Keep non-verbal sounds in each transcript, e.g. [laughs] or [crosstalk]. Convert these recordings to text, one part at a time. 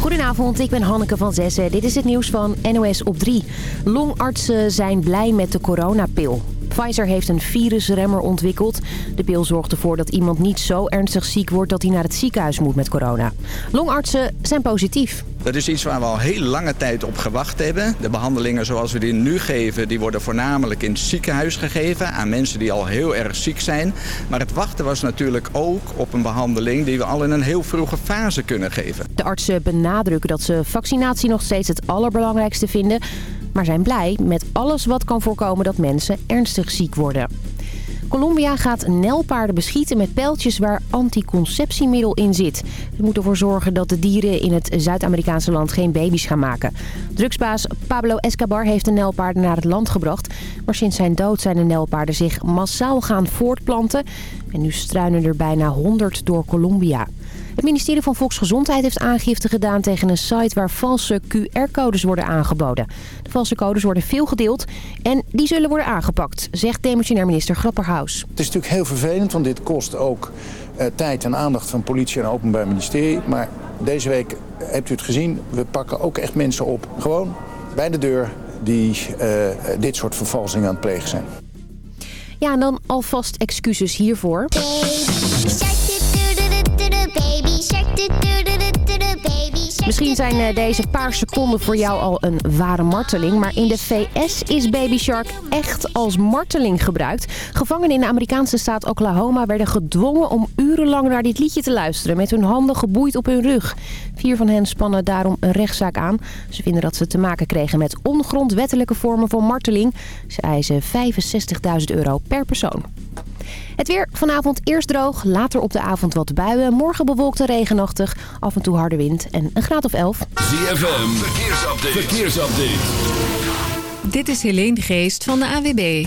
Goedenavond, ik ben Hanneke van Zessen. Dit is het nieuws van NOS op 3. Longartsen zijn blij met de coronapil. Pfizer heeft een virusremmer ontwikkeld. De pil zorgt ervoor dat iemand niet zo ernstig ziek wordt dat hij naar het ziekenhuis moet met corona. Longartsen zijn positief. Dat is iets waar we al heel lange tijd op gewacht hebben. De behandelingen zoals we die nu geven, die worden voornamelijk in het ziekenhuis gegeven aan mensen die al heel erg ziek zijn. Maar het wachten was natuurlijk ook op een behandeling die we al in een heel vroege fase kunnen geven. De artsen benadrukken dat ze vaccinatie nog steeds het allerbelangrijkste vinden maar zijn blij met alles wat kan voorkomen dat mensen ernstig ziek worden. Colombia gaat nelpaarden beschieten met pijltjes waar anticonceptiemiddel in zit. Ze moeten ervoor zorgen dat de dieren in het Zuid-Amerikaanse land geen baby's gaan maken. Drugsbaas Pablo Escobar heeft de nelpaarden naar het land gebracht. Maar sinds zijn dood zijn de nelpaarden zich massaal gaan voortplanten. En nu struinen er bijna 100 door Colombia. Het ministerie van Volksgezondheid heeft aangifte gedaan tegen een site waar valse QR-codes worden aangeboden. De valse codes worden veel gedeeld en die zullen worden aangepakt, zegt demissionair minister Grapperhaus. Het is natuurlijk heel vervelend, want dit kost ook uh, tijd en aandacht van politie en openbaar ministerie. Maar deze week hebt u het gezien, we pakken ook echt mensen op. Gewoon bij de deur die uh, dit soort vervalsingen aan het plegen zijn. Ja, en dan alvast excuses hiervoor. Misschien zijn eh, deze paar seconden voor jou al een ware marteling. Maar in de VS is Baby Shark echt als marteling gebruikt. Gevangenen in de Amerikaanse staat Oklahoma werden gedwongen om urenlang naar dit liedje te luisteren. Met hun handen geboeid op hun rug. Vier van hen spannen daarom een rechtszaak aan. Ze vinden dat ze te maken kregen met ongrondwettelijke vormen van marteling. Ze eisen 65.000 euro per persoon. Het weer vanavond eerst droog, later op de avond wat buien. Morgen bewolkt en regenachtig, af en toe harde wind en een graad of 11. ZFM, verkeersupdate. verkeersupdate. Dit is Helene de Geest van de AWB.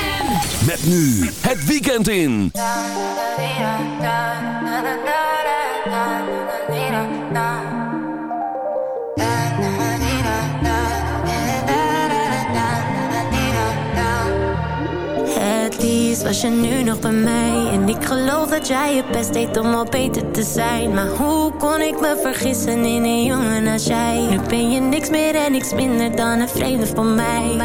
Met nu het weekend in. Het liefst was je nu nog bij mij. En ik geloof dat jij je best deed om al beter te zijn. Maar hoe kon ik me vergissen in een jongen als jij? Nu ben je niks meer en niks minder dan een vreemde van mij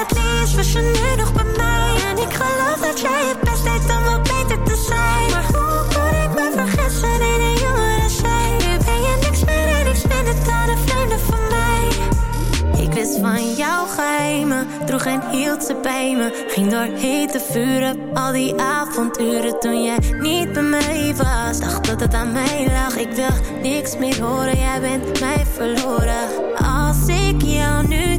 Het liefst was je nu nog bij mij En ik geloof dat jij je best deed om al beter te zijn Maar hoe kon ik me vergissen in een jongen als jij Nu ben je niks meer en niks minder dan een vreemde van mij ik wist van jouw geheimen, droeg en hield ze bij me. Ging door hete vuren, al die avonturen toen jij niet bij mij was. Dacht dat het aan mij lag, ik wil niks meer horen, jij bent mij verloren. Als ik jou nu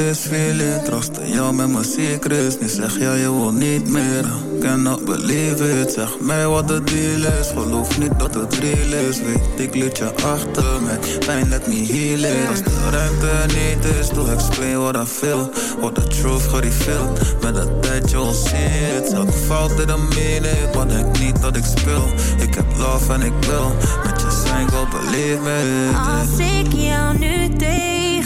feeling. Trostte jou met mijn secrets. Nu zeg jij je wil niet meer. Cannot believe it. Zeg mij wat de deal is. Geloof niet dat het real is. Weet ik liet je achter Met pijn let me heal it. Als de ruimte niet is Doe explain what I feel. What the truth gereveeld Met de tijd je it. Elke fout in een minute Maar denk niet dat ik speel? Ik heb love en ik wil. Met je zijn go believe me Als ik jou nu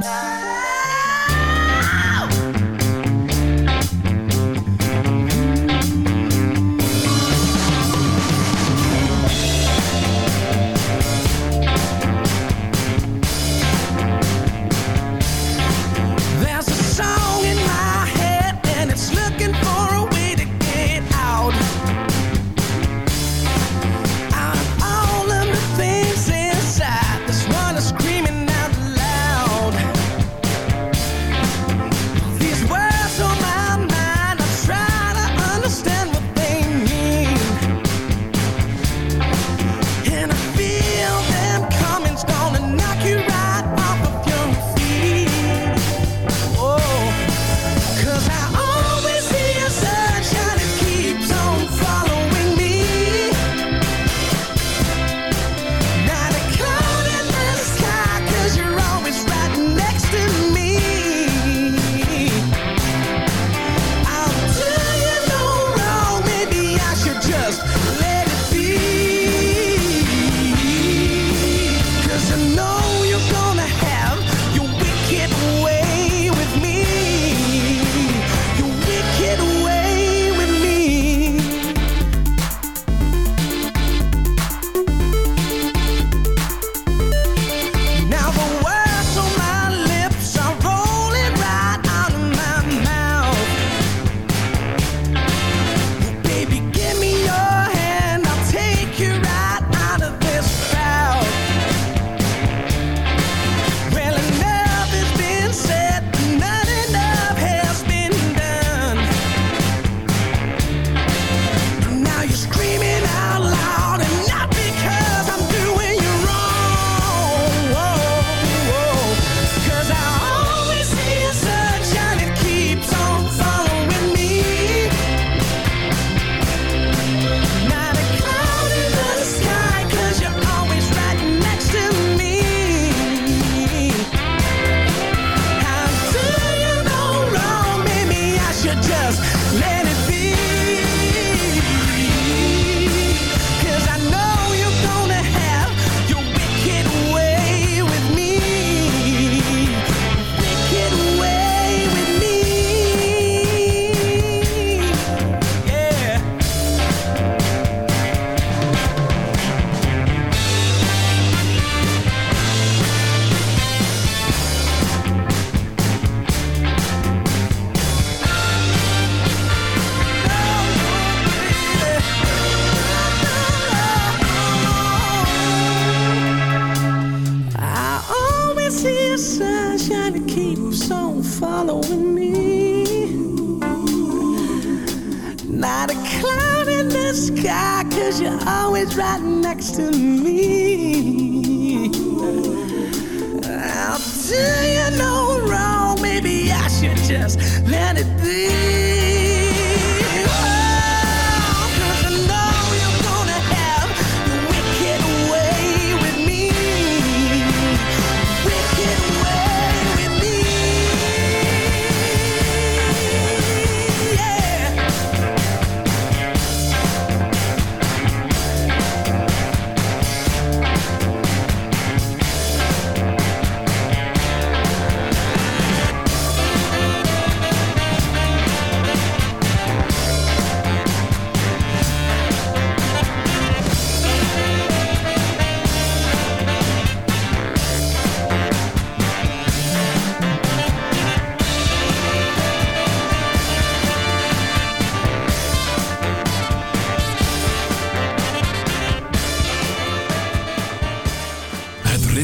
Bye.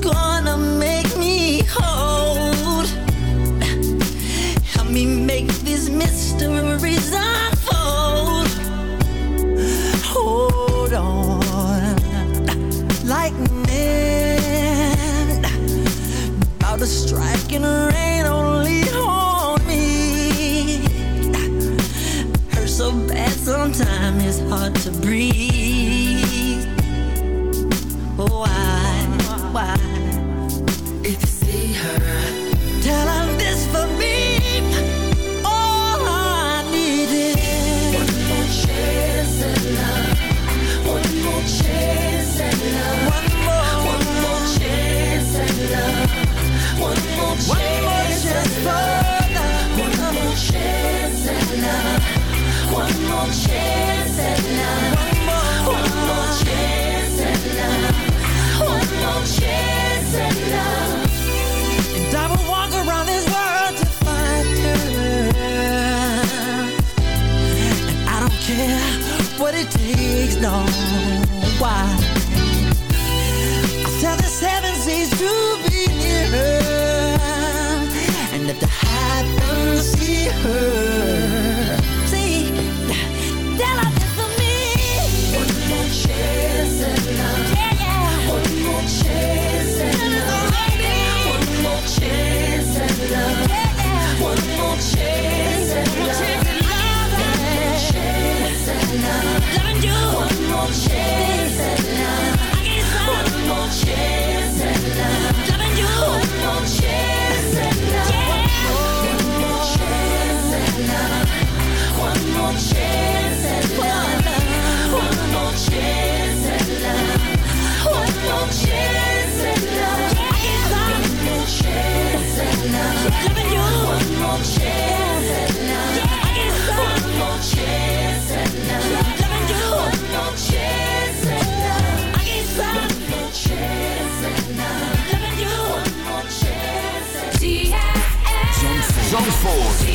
gonna make me hold. Help me make these mysteries unfold. Hold on, like men about to strike and know why. Zandvoort.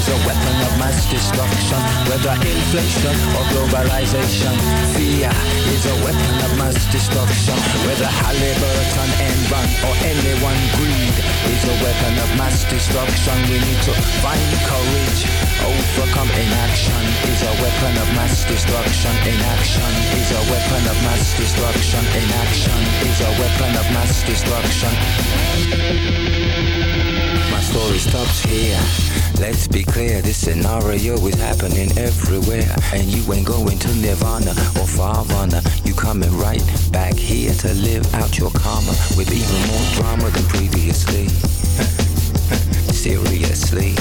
Is a weapon of mass destruction. Whether inflation or globalization, fear is a weapon of mass destruction. Whether Halliburton, Enron or anyone greed is a weapon of mass destruction. We need to find courage, overcome inaction is a weapon of mass destruction. Inaction is a weapon of mass destruction. Inaction is a weapon of mass destruction. My story stops here. Let's be clear, this scenario is happening everywhere. And you ain't going to Nirvana or Farvana. You coming right back here to live out your karma with even more drama than previously. [laughs] Seriously.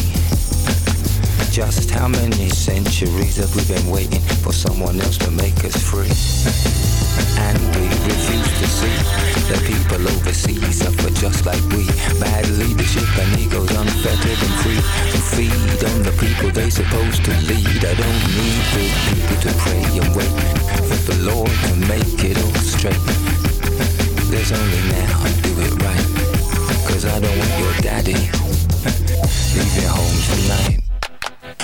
Just how many centuries have we been waiting for someone else to make us free? [laughs] And we refuse to see that people overseas suffer just like we. Bad leadership and egos unfettered and free to feed on the people they supposed to lead. I don't need good people to pray and wait for the Lord to make it all straight. There's only now, do it right. Cause I don't want your daddy [laughs] leaving home tonight.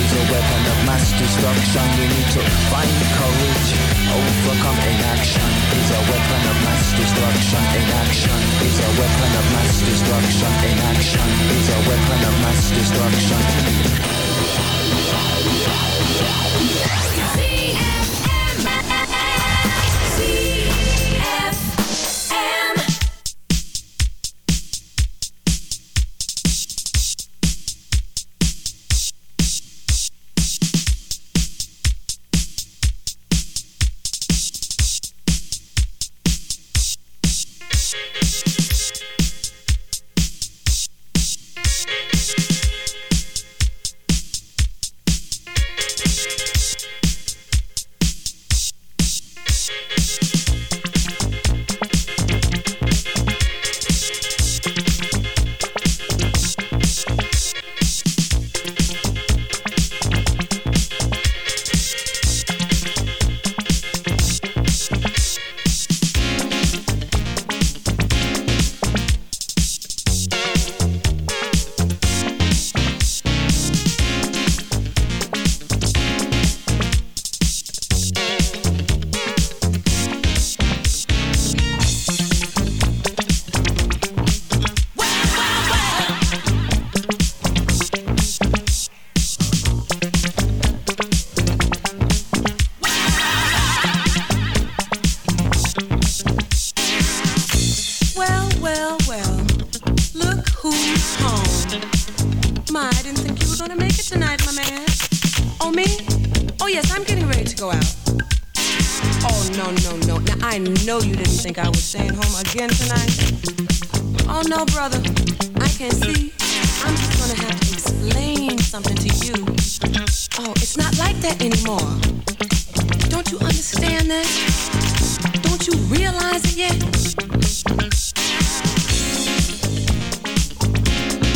is a weapon of mass destruction. We need to find courage, overcome inaction is a weapon of mass destruction. Inaction is a weapon of mass destruction. Inaction is a weapon of mass destruction. Who's home? My, I didn't think you were gonna make it tonight, my man. Oh, me? Oh, yes, I'm getting ready to go out. Oh, no, no, no. Now, I know you didn't think I was staying home again tonight. Oh, no, brother. I can't see. I'm just gonna have to explain something to you. Oh, it's not like that anymore. Don't you understand that? Don't you realize it yet?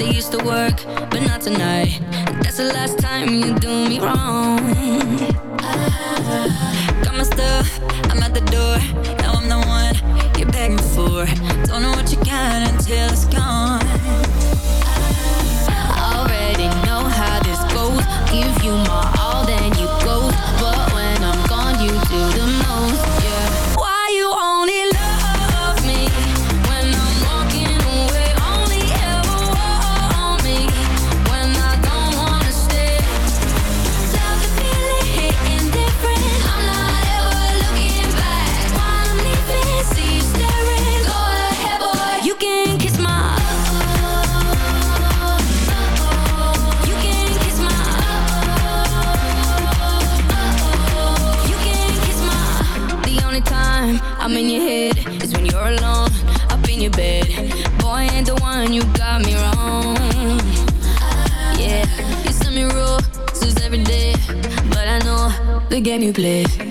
They used to work, but not tonight. That's the last time you do me wrong. Ah, got my stuff, I'm at the door. Now I'm the one you're begging for. Don't know what you got until it's gone. Ah, I Already know how this goes. Give you my game you play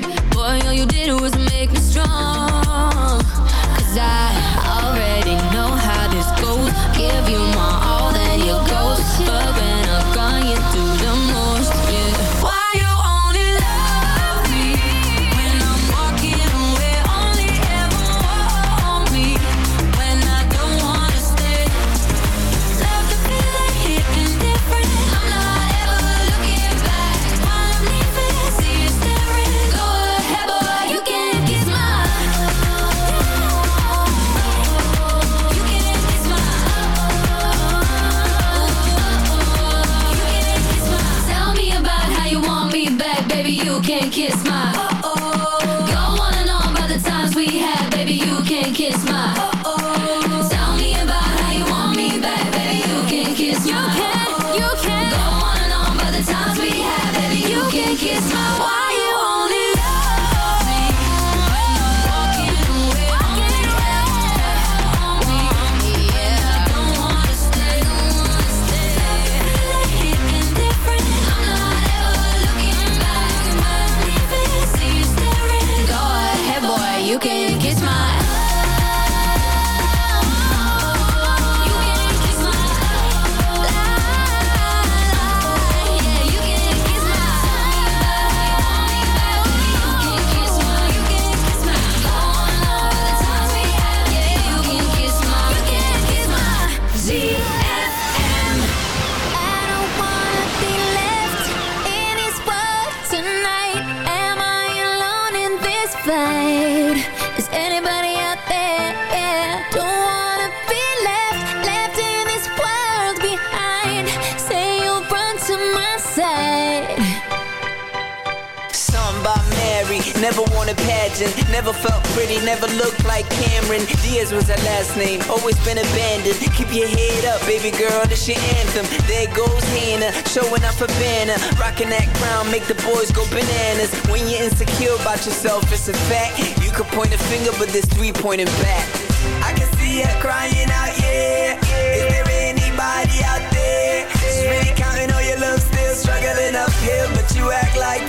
kiss my. Like Cameron. Diaz was her last name, always been abandoned. Keep your head up, baby girl, this your anthem. There goes Hannah, showing off a banner, rocking that crown, make the boys go bananas. When you're insecure about yourself, it's a fact. You could point a finger, but there's three pointing back. I can see her crying out, yeah. Is there anybody out there? She's really counting all your love, still struggling uphill, but you act like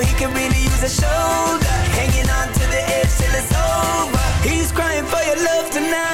he can really use a shoulder, hanging on to the edge till it's over. He's crying for your love tonight.